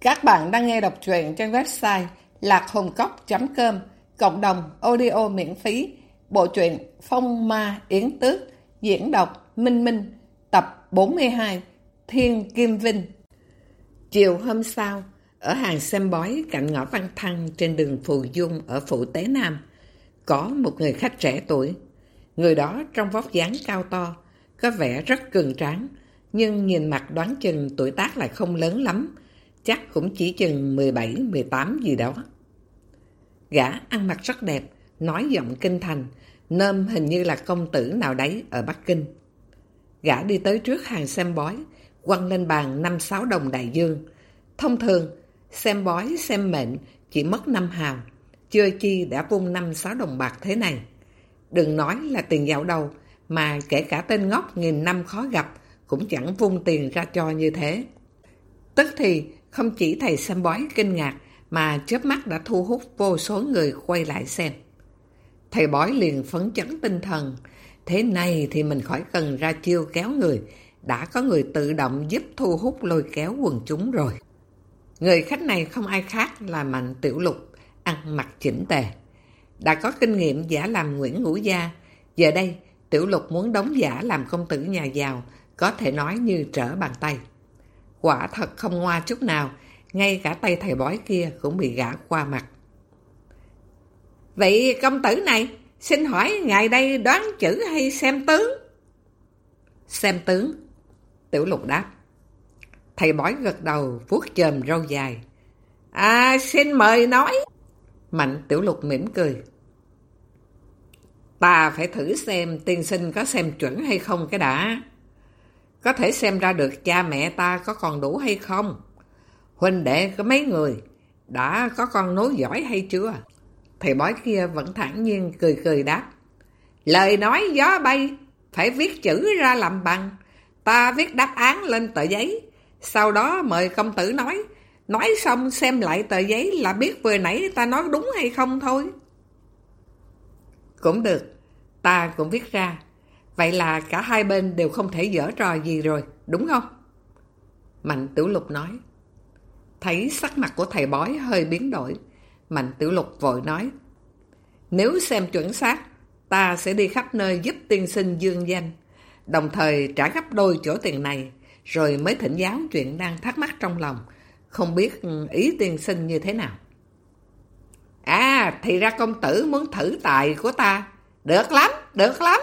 Các bạn đang nghe đọc truyện trên website lạc.hồn.com Cộng đồng audio miễn phí. Bộ truyện Phong Ma Yến Tước, Diễn đọc Minh Minh, Tập 42 Thiên Kim Vinh. Chiều hôm sau, Ở hàng xem bói cạnh ngõ Văn Thăng Trên đường Phù Dung ở Phủ Tế Nam, Có một người khách trẻ tuổi. Người đó trong vóc dáng cao to, Có vẻ rất cường tráng, Nhưng nhìn mặt đoán chừng tuổi tác lại không lớn lắm chắc cũng chỉ chừng 17-18 gì đó. Gã ăn mặc rất đẹp, nói giọng kinh thành, nơm hình như là công tử nào đấy ở Bắc Kinh. Gã đi tới trước hàng xem bói, quăng lên bàn 5-6 đồng đại dương. Thông thường, xem bói, xem mệnh chỉ mất 5 hào, chưa chi đã vung 5-6 đồng bạc thế này. Đừng nói là tiền dạo đầu, mà kể cả tên ngốc nghìn năm khó gặp cũng chẳng vung tiền ra cho như thế. Tức thì không chỉ thầy xem bói kinh ngạc mà chớp mắt đã thu hút vô số người quay lại xem. Thầy bói liền phấn chấn tinh thần. Thế này thì mình khỏi cần ra chiêu kéo người. Đã có người tự động giúp thu hút lôi kéo quần chúng rồi. Người khách này không ai khác là Mạnh Tiểu Lục, ăn mặc chỉnh tề. Đã có kinh nghiệm giả làm Nguyễn Ngũ Gia. Giờ đây, Tiểu Lục muốn đóng giả làm công tử nhà giàu, có thể nói như trở bàn tay. Quả thật không ngoa chút nào, ngay cả tay thầy bói kia cũng bị gã qua mặt. Vậy công tử này, xin hỏi ngài đây đoán chữ hay xem tướng? Xem tướng. Tiểu lục đáp. Thầy bói gật đầu, vuốt chồm râu dài. À, xin mời nói. Mạnh tiểu lục mỉm cười. Ta phải thử xem tiên sinh có xem chuẩn hay không cái đã. Có thể xem ra được cha mẹ ta có còn đủ hay không? Huynh đệ có mấy người? Đã có con nối giỏi hay chưa? Thầy bói kia vẫn thẳng nhiên cười cười đáp. Lời nói gió bay, phải viết chữ ra làm bằng. Ta viết đáp án lên tờ giấy. Sau đó mời công tử nói. Nói xong xem lại tờ giấy là biết vừa nãy ta nói đúng hay không thôi. Cũng được, ta cũng viết ra. Vậy là cả hai bên đều không thể dở trò gì rồi, đúng không? Mạnh Tiểu Lục nói. Thấy sắc mặt của thầy bói hơi biến đổi, Mạnh Tiểu Lục vội nói. Nếu xem chuẩn xác, ta sẽ đi khắp nơi giúp tiên sinh dương danh, đồng thời trả gấp đôi chỗ tiền này, rồi mới thỉnh giáo chuyện đang thắc mắc trong lòng, không biết ý tiên sinh như thế nào. À, thì ra công tử muốn thử tài của ta. Được lắm, được lắm.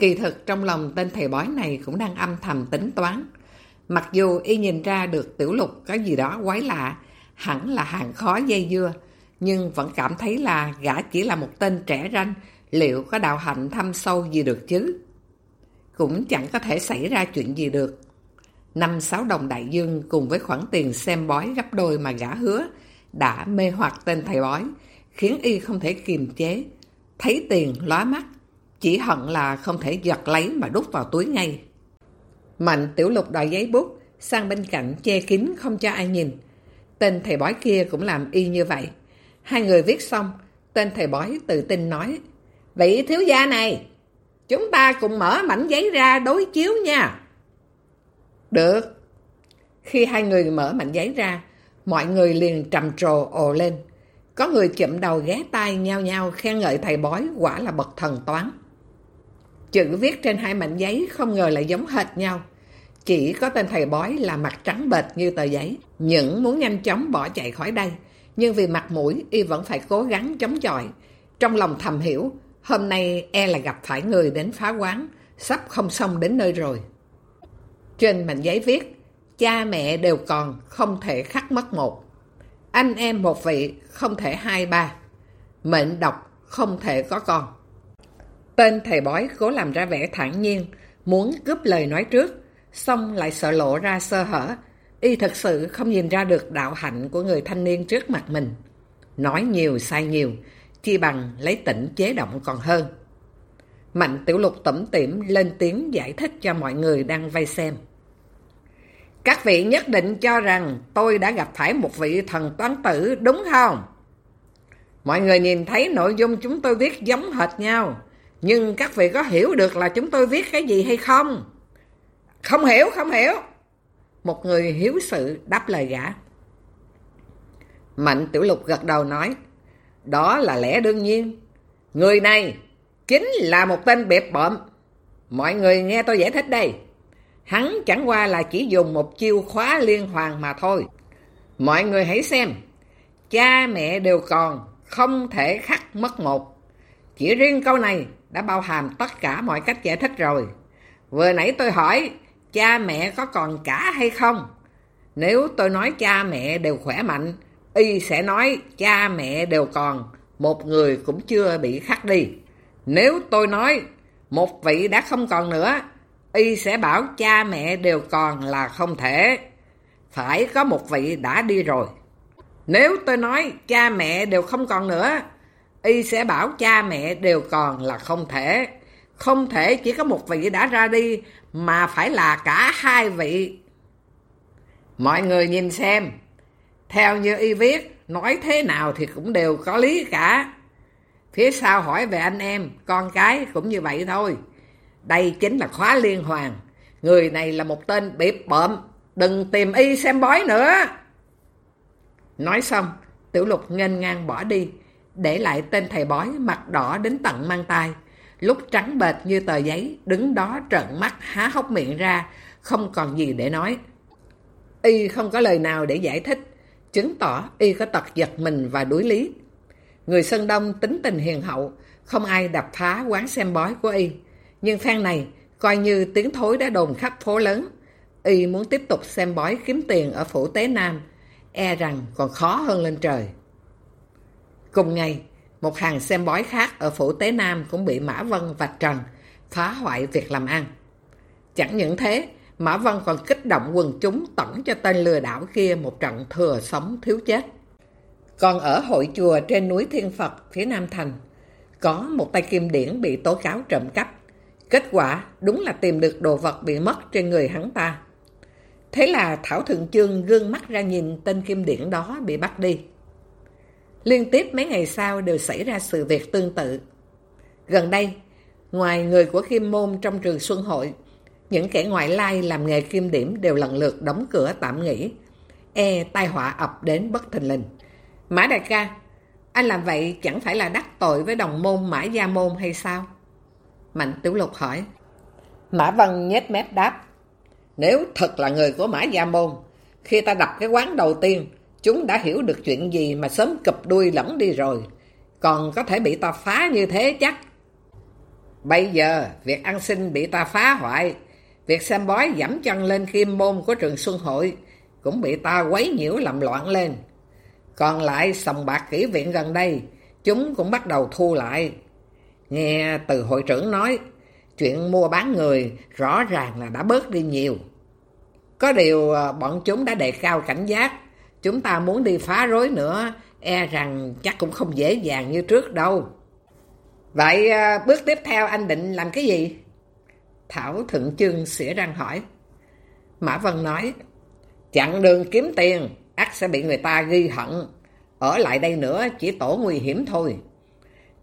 Kỳ thực trong lòng tên thầy bói này cũng đang âm thầm tính toán. Mặc dù y nhìn ra được tiểu lục có gì đó quái lạ, hẳn là hàng khó dây dưa, nhưng vẫn cảm thấy là gã chỉ là một tên trẻ ranh, liệu có đạo hạnh thâm sâu gì được chứ? Cũng chẳng có thể xảy ra chuyện gì được. Năm sáu đồng đại dương cùng với khoản tiền xem bói gấp đôi mà gã hứa, đã mê hoặc tên thầy bói, khiến y không thể kiềm chế. Thấy tiền lóa mắt, chỉ hận là không thể giật lấy mà đút vào túi ngay. Mạnh tiểu lục đòi giấy bút, sang bên cạnh che kín không cho ai nhìn. Tên thầy bói kia cũng làm y như vậy. Hai người viết xong, tên thầy bói tự tin nói, Vị thiếu gia này, chúng ta cùng mở mảnh giấy ra đối chiếu nha. Được. Khi hai người mở mảnh giấy ra, mọi người liền trầm trồ ồ lên. Có người chậm đầu ghé tay nhau nhau khen ngợi thầy bói quả là bậc thần toán. Chữ viết trên hai mảnh giấy không ngờ lại giống hệt nhau. Chỉ có tên thầy bói là mặt trắng bệt như tờ giấy. Những muốn nhanh chóng bỏ chạy khỏi đây. Nhưng vì mặt mũi, y vẫn phải cố gắng chống chọi. Trong lòng thầm hiểu, hôm nay e là gặp phải người đến phá quán, sắp không xong đến nơi rồi. Trên mảnh giấy viết, cha mẹ đều còn, không thể khắc mất một. Anh em một vị, không thể hai ba. Mệnh độc, không thể có con. Tên thầy bói cố làm ra vẻ thản nhiên, muốn cướp lời nói trước, xong lại sợ lộ ra sơ hở. Y thật sự không nhìn ra được đạo hạnh của người thanh niên trước mặt mình. Nói nhiều sai nhiều, chi bằng lấy tỉnh chế động còn hơn. Mạnh tiểu lục tẩm tiểm lên tiếng giải thích cho mọi người đang vây xem. Các vị nhất định cho rằng tôi đã gặp phải một vị thần toán tử đúng không? Mọi người nhìn thấy nội dung chúng tôi viết giống hệt nhau. Nhưng các vị có hiểu được là chúng tôi viết cái gì hay không? Không hiểu, không hiểu. Một người hiếu sự đáp lời gã. Mạnh Tiểu Lục gật đầu nói, đó là lẽ đương nhiên. Người này chính là một tên bẹp bợm. Mọi người nghe tôi giải thích đây. Hắn chẳng qua là chỉ dùng một chiêu khóa liên hoàn mà thôi. Mọi người hãy xem. Cha mẹ đều còn, không thể khắc mất một. Chỉ riêng câu này đã bao hàm tất cả mọi cách giải thích rồi. Vừa nãy tôi hỏi, cha mẹ có còn cả hay không? Nếu tôi nói cha mẹ đều khỏe mạnh, y sẽ nói cha mẹ đều còn, một người cũng chưa bị khắc đi. Nếu tôi nói một vị đã không còn nữa, y sẽ bảo cha mẹ đều còn là không thể. Phải có một vị đã đi rồi. Nếu tôi nói cha mẹ đều không còn nữa, y sẽ bảo cha mẹ đều còn là không thể. Không thể chỉ có một vị đã ra đi, mà phải là cả hai vị. Mọi người nhìn xem, theo như y viết, nói thế nào thì cũng đều có lý cả. Phía sau hỏi về anh em, con cái cũng như vậy thôi. Đây chính là khóa liên hoàn. Người này là một tên bịp bợm, đừng tìm y xem bói nữa. Nói xong, tiểu lục nghênh ngang bỏ đi, để lại tên thầy bói mặt đỏ đến tận mang tay. Lúc trắng bệt như tờ giấy, đứng đó trợn mắt há hốc miệng ra, không còn gì để nói. Y không có lời nào để giải thích, chứng tỏ Y có tật giật mình và đuối lý. Người Sơn Đông tính tình hiền hậu, không ai đập phá quán xem bói của Y. Nhưng phan này, coi như tiếng thối đã đồn khắp phố lớn. Y muốn tiếp tục xem bói kiếm tiền ở phủ Tế Nam, e rằng còn khó hơn lên trời. Cùng ngày, một hàng xem bói khác ở phủ Tế Nam cũng bị Mã Vân vạch trần, phá hoại việc làm ăn. Chẳng những thế, Mã Vân còn kích động quần chúng tổng cho tên lừa đảo kia một trận thừa sống thiếu chết. Còn ở hội chùa trên núi Thiên Phật phía Nam Thành, có một tay kim điển bị tố cáo trộm cắp. Kết quả đúng là tìm được đồ vật bị mất trên người hắn ta. Thế là Thảo Thượng Chương gương mắt ra nhìn tên kim điển đó bị bắt đi. Liên tiếp mấy ngày sau đều xảy ra sự việc tương tự. Gần đây, ngoài người của Kim Môn trong trường Xuân Hội, những kẻ ngoại lai làm nghề kim điểm đều lần lượt đóng cửa tạm nghỉ. E tai họa ập đến bất thình lình. Mã đại ca, anh làm vậy chẳng phải là đắc tội với đồng môn Mã Gia Môn hay sao? Mạnh Tiểu Lục hỏi. Mã Văn nhét mép đáp. Nếu thật là người của Mã Gia Môn, khi ta đập cái quán đầu tiên, chúng đã hiểu được chuyện gì mà sớm cụp đuôi lẫn đi rồi. Còn có thể bị ta phá như thế chắc. Bây giờ, việc ăn xin bị ta phá hoại, việc xem bói giảm chân lên kim môn của trường Xuân Hội cũng bị ta quấy nhiễu làm loạn lên. Còn lại sòng bạc kỹ viện gần đây, chúng cũng bắt đầu thu lại. Nghe từ hội trưởng nói, chuyện mua bán người rõ ràng là đã bớt đi nhiều. Có điều ờ, bọn chúng đã đề cao cảnh giác, chúng ta muốn đi phá rối nữa, e rằng chắc cũng không dễ dàng như trước đâu. Vậy à, bước tiếp theo anh định làm cái gì? Thảo Thượng chương xỉa răng hỏi. Mã Vân nói, chặn đường kiếm tiền, ắt sẽ bị người ta ghi hận. Ở lại đây nữa chỉ tổ nguy hiểm thôi.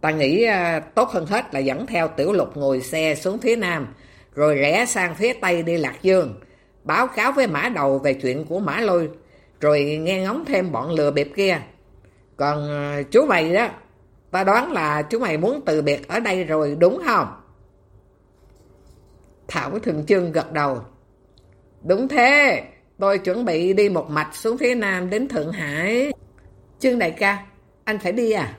Ta nghĩ à, tốt hơn hết là dẫn theo tiểu lục ngồi xe xuống phía nam, rồi rẽ sang phía tây đi Lạc Dương, báo cáo với mã đầu về chuyện của mã lôi, rồi nghe ngóng thêm bọn lừa bịp kia. Còn ờ, chú mày đó, ta đoán là chú mày muốn từ biệt ở đây rồi đúng không? Thảo Thường Trương gật đầu. Đúng thế, tôi chuẩn bị đi một mạch xuống phía nam đến Thượng Hải. Trương đại ca, anh phải đi à?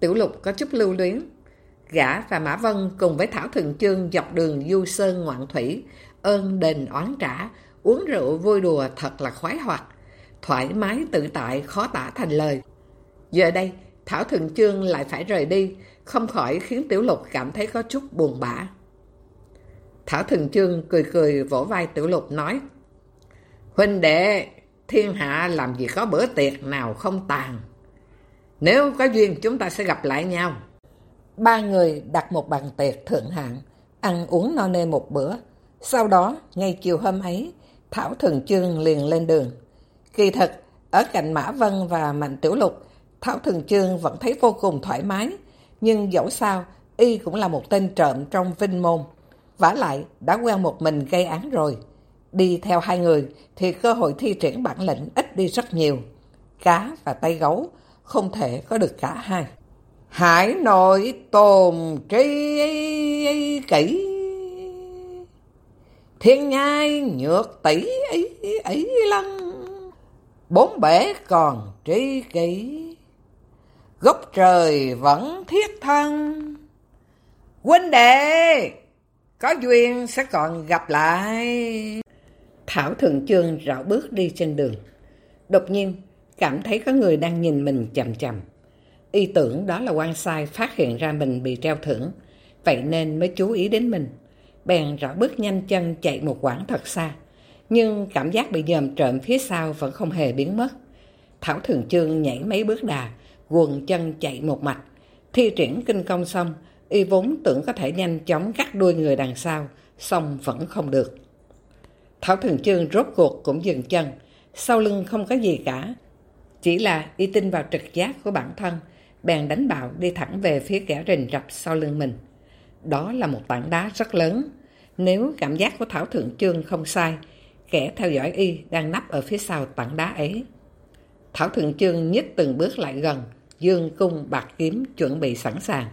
Tiểu lục có chút lưu luyến. Gã và Mã Vân cùng với Thảo Thường Trương dọc đường du sơn ngoạn thủy, ơn đền oán trả, uống rượu vui đùa thật là khoái hoạt, thoải mái tự tại khó tả thành lời. Giờ đây, Thảo Thường Trương lại phải rời đi, không khỏi khiến Tiểu Lục cảm thấy có chút buồn bã. Thảo Thường Trương cười cười vỗ vai Tiểu Lục nói Huynh đệ, thiên hạ làm gì có bữa tiệc nào không tàn. Nếu có duyên chúng ta sẽ gặp lại nhau. Ba người đặt một bàn tiệc thượng hạng, ăn uống no nê một bữa. Sau đó, ngay chiều hôm ấy, Thảo Thường Trương liền lên đường. Kỳ thật, ở cạnh Mã Vân và Mạnh Tiểu Lục, Thảo Thường Trương vẫn thấy vô cùng thoải mái. Nhưng dẫu sao, y cũng là một tên trộm trong vinh môn vả lại đã quen một mình gây án rồi. Đi theo hai người thì cơ hội thi triển bản lĩnh ít đi rất nhiều. Cá và tay gấu không thể có được cả hai. Hải nội tồn trí kỹ Thiên nhai nhược tỷ ấy ấy lăng. Bốn bể còn tri kỷ, Gốc trời vẫn thiết thân. Huynh đệ, Có duyên sẽ còn gặp lại. Thảo Thượng Chương rảo bước đi trên đường. Đột nhiên, cảm thấy có người đang nhìn mình chằm chằm. Y tưởng đó là quan sai phát hiện ra mình bị treo thưởng, Vậy nên mới chú ý đến mình bèn rõ bước nhanh chân chạy một quãng thật xa. Nhưng cảm giác bị dòm trộm phía sau vẫn không hề biến mất. Thảo Thường Chương nhảy mấy bước đà, quần chân chạy một mạch. Thi triển kinh công xong, y vốn tưởng có thể nhanh chóng cắt đuôi người đằng sau, xong vẫn không được. Thảo Thường Chương rốt cuộc cũng dừng chân, sau lưng không có gì cả. Chỉ là y tin vào trực giác của bản thân, bèn đánh bạo đi thẳng về phía kẻ rình rập sau lưng mình. Đó là một tảng đá rất lớn. Nếu cảm giác của Thảo Thượng Trương không sai, kẻ theo dõi y đang nấp ở phía sau tảng đá ấy. Thảo Thượng Trương nhích từng bước lại gần, dương cung bạc kiếm chuẩn bị sẵn sàng.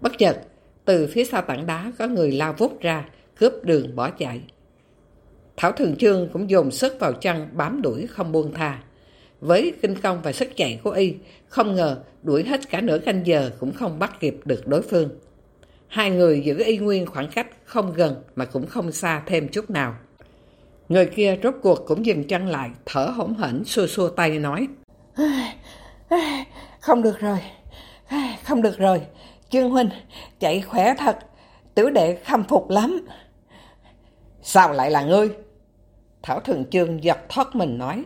Bất chợt, từ phía sau tảng đá có người lao vút ra, cướp đường bỏ chạy. Thảo Thường Trương cũng dồn sức vào chân bám đuổi không buông tha. Với kinh công và sức chạy của y, không ngờ đuổi hết cả nửa canh giờ cũng không bắt kịp được đối phương. Hai người giữ y nguyên khoảng cách không gần mà cũng không xa thêm chút nào. Người kia rốt cuộc cũng dừng chân lại, thở hổn hển xua xua tay nói. Không được rồi, không được rồi, Trương Huynh, chạy khỏe thật, tiểu đệ khâm phục lắm. Sao lại là ngươi? Thảo Thường Chương giật thoát mình nói.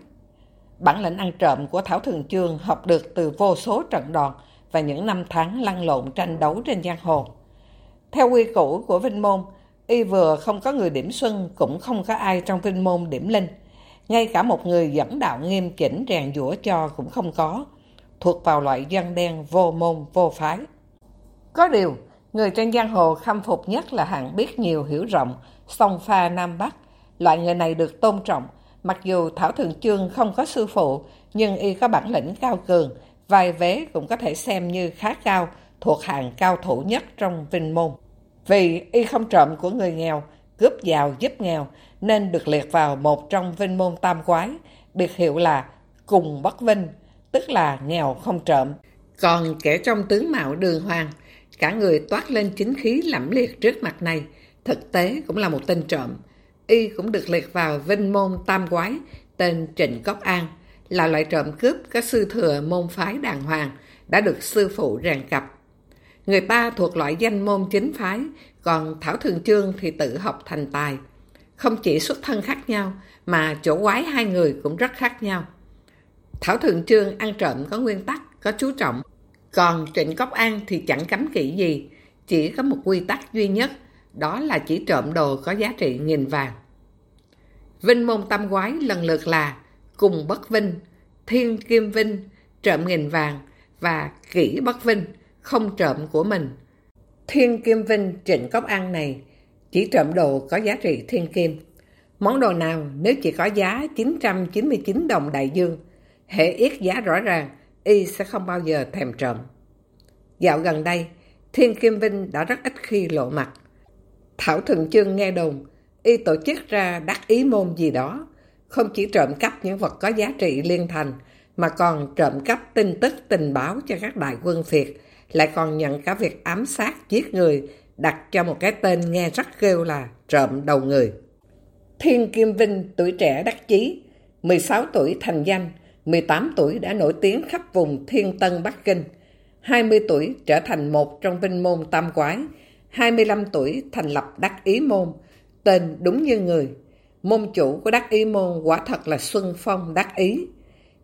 Bản lĩnh ăn trộm của Thảo Thường Chương học được từ vô số trận đòn và những năm tháng lăn lộn tranh đấu trên giang hồ. Theo quy củ của Vinh Môn, y vừa không có người điểm xuân, cũng không có ai trong Vinh Môn điểm linh. Ngay cả một người dẫn đạo nghiêm chỉnh rèn dũa cho cũng không có, thuộc vào loại dân đen vô môn vô phái. Có điều, người trên giang hồ khâm phục nhất là hạng biết nhiều hiểu rộng, song pha Nam Bắc. Loại người này được tôn trọng, mặc dù Thảo Thường Chương không có sư phụ, nhưng y có bản lĩnh cao cường, vài vế cũng có thể xem như khá cao, thuộc hàng cao thủ nhất trong Vinh Môn. Vì y không trộm của người nghèo, cướp giàu giúp nghèo, nên được liệt vào một trong vinh môn tam quái, biệt hiệu là cùng bất vinh, tức là nghèo không trộm. Còn kẻ trong tướng mạo đường hoàng, cả người toát lên chính khí lẫm liệt trước mặt này, thực tế cũng là một tên trộm. Y cũng được liệt vào vinh môn tam quái, tên Trịnh Cốc An, là loại trộm cướp có sư thừa môn phái đàng hoàng, đã được sư phụ rèn cặp Người ta thuộc loại danh môn chính phái, còn Thảo Thường Trương thì tự học thành tài. Không chỉ xuất thân khác nhau, mà chỗ quái hai người cũng rất khác nhau. Thảo Thường Trương ăn trộm có nguyên tắc, có chú trọng. Còn Trịnh Cốc An thì chẳng cấm kỵ gì, chỉ có một quy tắc duy nhất, đó là chỉ trộm đồ có giá trị nghìn vàng. Vinh môn tâm quái lần lượt là cùng bất vinh, thiên kim vinh, trộm nghìn vàng và kỹ bất vinh, không trộm của mình. Thiên Kim Vinh Trịnh Cốc An này chỉ trộm đồ có giá trị thiên kim. Món đồ nào nếu chỉ có giá 999 đồng đại dương, hệ yết giá rõ ràng, y sẽ không bao giờ thèm trộm. Dạo gần đây, Thiên Kim Vinh đã rất ít khi lộ mặt. Thảo Thường Chương nghe đồn, y tổ chức ra đắc ý môn gì đó, không chỉ trộm cắp những vật có giá trị liên thành, mà còn trộm cắp tin tức tình báo cho các đại quân Việt, lại còn nhận cả việc ám sát giết người, đặt cho một cái tên nghe rất kêu là trộm đầu người. Thiên Kim Vinh tuổi trẻ đắc chí, 16 tuổi thành danh, 18 tuổi đã nổi tiếng khắp vùng Thiên Tân Bắc Kinh, 20 tuổi trở thành một trong vinh môn tam quái, 25 tuổi thành lập đắc ý môn, tên đúng như người. Môn chủ của đắc ý môn quả thật là Xuân Phong đắc ý.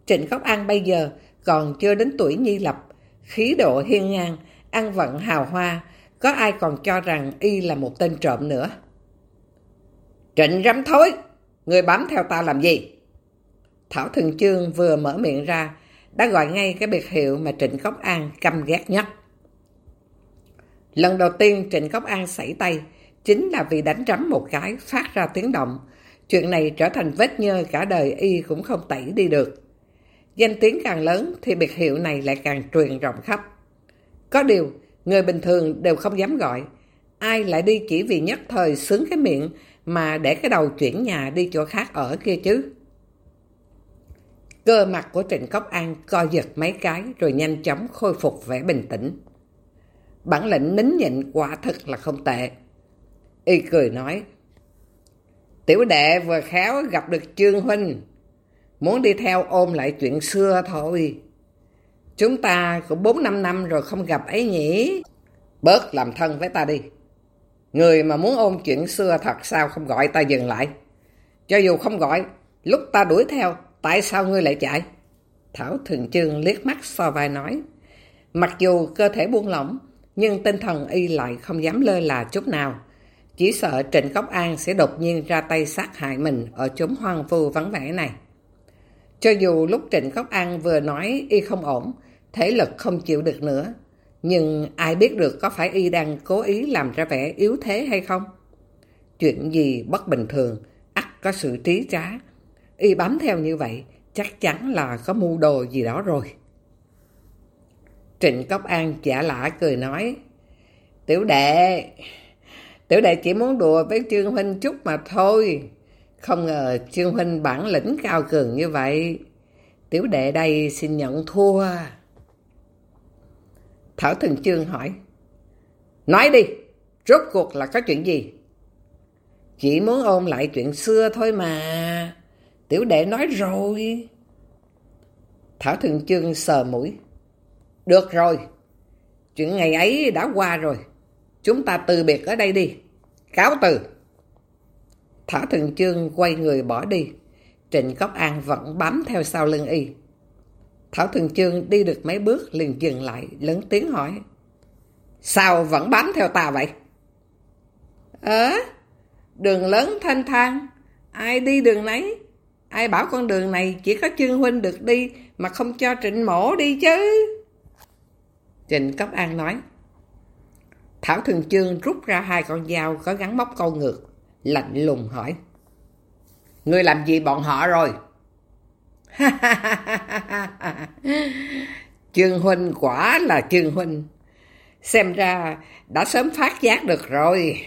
Trịnh Cốc An bây giờ còn chưa đến tuổi nhi lập, khí độ hiên ngang, ăn vận hào hoa, có ai còn cho rằng y là một tên trộm nữa. Trịnh rắm thối, người bám theo ta làm gì? Thảo Thường Chương vừa mở miệng ra, đã gọi ngay cái biệt hiệu mà Trịnh Cốc An căm ghét nhất. Lần đầu tiên Trịnh Cốc An xảy tay, chính là vì đánh rắm một cái phát ra tiếng động. Chuyện này trở thành vết nhơ cả đời y cũng không tẩy đi được. Danh tiếng càng lớn thì biệt hiệu này lại càng truyền rộng khắp. Có điều, người bình thường đều không dám gọi. Ai lại đi chỉ vì nhất thời sướng cái miệng mà để cái đầu chuyển nhà đi chỗ khác ở kia chứ? Cơ mặt của Trịnh Cốc An co giật mấy cái rồi nhanh chóng khôi phục vẻ bình tĩnh. Bản lĩnh nín nhịn quả thật là không tệ. Y cười nói, Tiểu đệ vừa khéo gặp được Trương Huynh, muốn đi theo ôm lại chuyện xưa thôi. Chúng ta cũng 4-5 năm rồi không gặp ấy nhỉ. Bớt làm thân với ta đi. Người mà muốn ôm chuyện xưa thật sao không gọi ta dừng lại. Cho dù không gọi, lúc ta đuổi theo, tại sao ngươi lại chạy? Thảo Thường Trương liếc mắt so vai nói. Mặc dù cơ thể buông lỏng, nhưng tinh thần y lại không dám lơ là chút nào. Chỉ sợ Trịnh Cốc An sẽ đột nhiên ra tay sát hại mình ở chốn hoang vu vắng vẻ này. Cho dù lúc Trịnh Cốc An vừa nói y không ổn, thể lực không chịu được nữa, nhưng ai biết được có phải y đang cố ý làm ra vẻ yếu thế hay không? Chuyện gì bất bình thường, ắt có sự trí trá. Y bám theo như vậy, chắc chắn là có mưu đồ gì đó rồi. Trịnh Cốc An giả lạ cười nói, Tiểu đệ, tiểu đệ chỉ muốn đùa với Trương Huynh chút mà thôi. Không ngờ Trương Huynh bản lĩnh cao cường như vậy. Tiểu đệ đây xin nhận thua. Thảo Thần Trương hỏi. Nói đi, rốt cuộc là có chuyện gì? Chỉ muốn ôm lại chuyện xưa thôi mà. Tiểu đệ nói rồi. Thảo Thần Trương sờ mũi. Được rồi, chuyện ngày ấy đã qua rồi. Chúng ta từ biệt ở đây đi. Cáo từ. Thảo Thượng Trương quay người bỏ đi. Trịnh Cốc An vẫn bám theo sau lưng y. Thảo Thường Chương đi được mấy bước liền dừng lại, lớn tiếng hỏi. Sao vẫn bám theo ta vậy? Ờ, đường lớn thanh thang, ai đi đường nấy? Ai bảo con đường này chỉ có Trương Huynh được đi mà không cho Trịnh Mổ đi chứ? Trịnh Cấp An nói. Thảo Thường Chương rút ra hai con dao có gắn móc câu ngược, lạnh lùng hỏi. Ngươi làm gì bọn họ rồi? Trương Huynh quả là Trương Huynh. Xem ra đã sớm phát giác được rồi.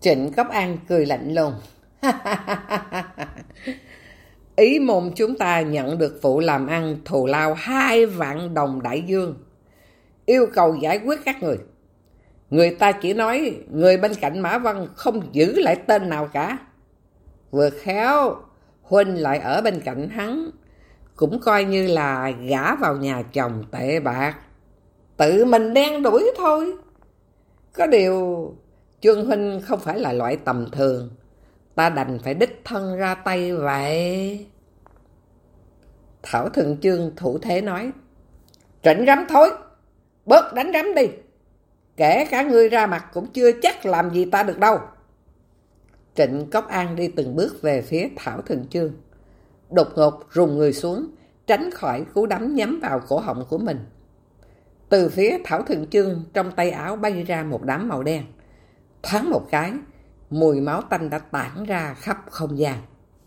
Trịnh Cấp An cười lạnh lùng. Ý môn chúng ta nhận được vụ làm ăn thù lao hai vạn đồng đại dương. Yêu cầu giải quyết các người. Người ta chỉ nói người bên cạnh Mã Văn không giữ lại tên nào cả. Vừa khéo, Huynh lại ở bên cạnh hắn cũng coi như là gả vào nhà chồng tệ bạc. Tự mình đen đuổi thôi. Có điều, Trương Huynh không phải là loại tầm thường. Ta đành phải đích thân ra tay vậy. Thảo thượng Trương thủ thế nói. Trịnh rắm thôi, bớt đánh rắm đi. Kể cả ngươi ra mặt cũng chưa chắc làm gì ta được đâu. Trịnh Cốc An đi từng bước về phía Thảo Thường Trương đột ngột rùng người xuống, tránh khỏi cú đấm nhắm vào cổ họng của mình. Từ phía Thảo Thường Chương trong tay áo bay ra một đám màu đen. Thoáng một cái, mùi máu tanh đã tản ra khắp không gian.